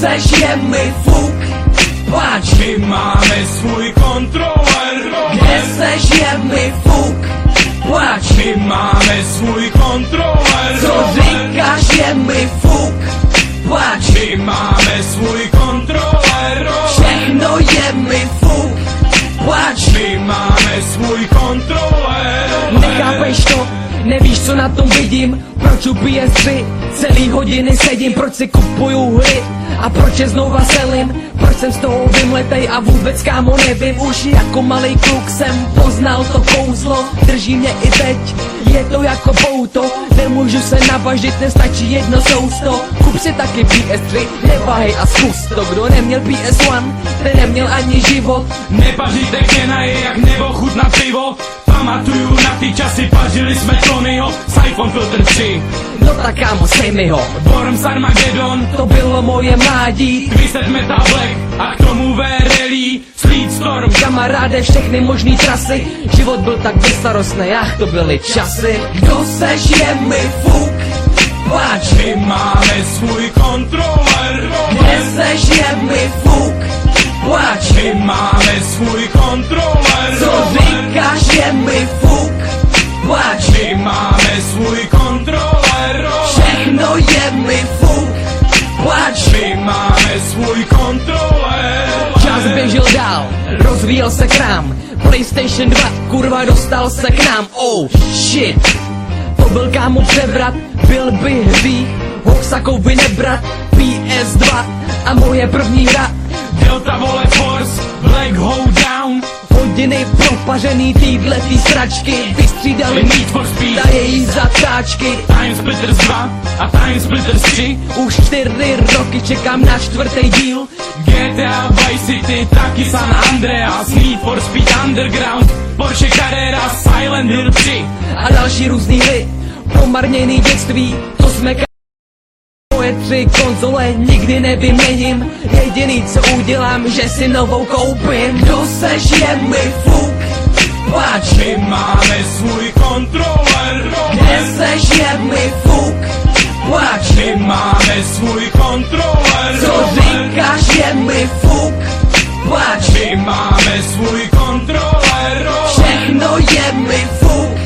seš je mi fuk Plač, My máme svůj kontroler. Kde seš je mi fuk Plač, My máme svůj kontroler. Co říkáš je mi fuk Plač, My máme svůj kontroler Nechápeš to? Nevíš, co na tom vidím? Proč u PS3 celý hodiny sedím? Proč si kupuju hry? A proč je znova selím? Proč jsem z toho vymletej a vůbec kámo nevím Už jako malý kluk jsem poznal to kouzlo Drží mě i teď, je to jako pouto Nemůžu se navažit, nestačí jedno sousto Kup si taky PS3, neváhej a zkus to Kdo neměl PS1, ten neměl ani život Nepaříte kenaje jak nebo chutnat pivo Pamatuju na ty časy, pařili jsme Tonyho s iPhone Filter 3 No tak kámo, sej mi ho Worms Armageddon, To bylo moje mládí. Twisted Metal Black a k tomu VRLí Sleet Storm. Kamaráde, všechny možný trasy Život byl tak bezstarostný, ach to byly časy. Kdo seš je mi fuk? Plač, My máme svůj kontroler kde seš je mi fuk? Plač, My máme svůj kontroler máme svůj kontroler všechno je mi fuk Plač, My máme svůj kontroler Čas běžel dál, rozvíjel se k nám. PlayStation 2, kurva dostal se k nám. Oh shit. To byl kámo převrat, byl by hřích Hoxakovi nebrat. PS2 a moje první hra Hodiny propařený týhletý sračky Vystřídali Need for Speed. na její zatáčky. Time Splitters 2 a Time Splitters 3 Už čtyři roky čekám na čtvrtý díl. GTA Vice City, taky San Andreas Need for Speed Underground Porsche Carrera, Silent Hill 3 a další různý hry Promarněný dětství, to jsme Moje tři konzole nikdy nevyměním. Jediný co udělám, že si novou koupím. Kdo seš je mi fuk My máme svůj kontroler. Kde seš je mi fuk. Plač, My máme svůj kontroler. Co říkáš je mi fuk? Plač, My máme svůj kontroler. Všechno je mi fuk.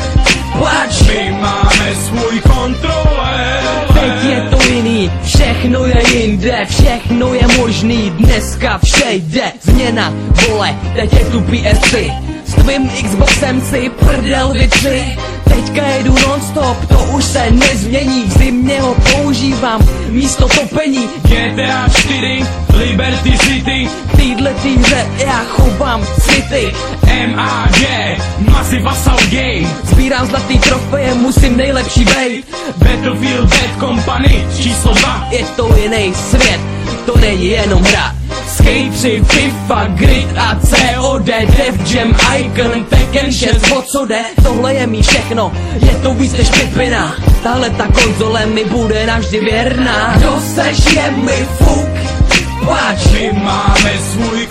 Plač, My máme svůj kontroler. Teď je to jiný, všechno je jinde Všechno je možný, dneska vše jde Změna, vole, teď je tu PS3 S tvým Xboxem si prdel vytři Teďka jedu non-stop, to už se nezmění. V zimě ho používám místo topení. GTA 4, Liberty City. Týhle hře já chovám city. MAG, Massive Assault Game Sbírám zlatý trofeje, musím nejlepší bejt Battlefield Bad Company číslo 2 Je to jiný svět, to není jenom hra Skate 3, FIFA, Grid a COD Def Jam, Icon, Tekken 6, o co jde? Tohle je mi všechno, je to víc než pipina Tahle ta konzole mi bude navždy věrná kdo seš je mi fuk Plač, My máme svůj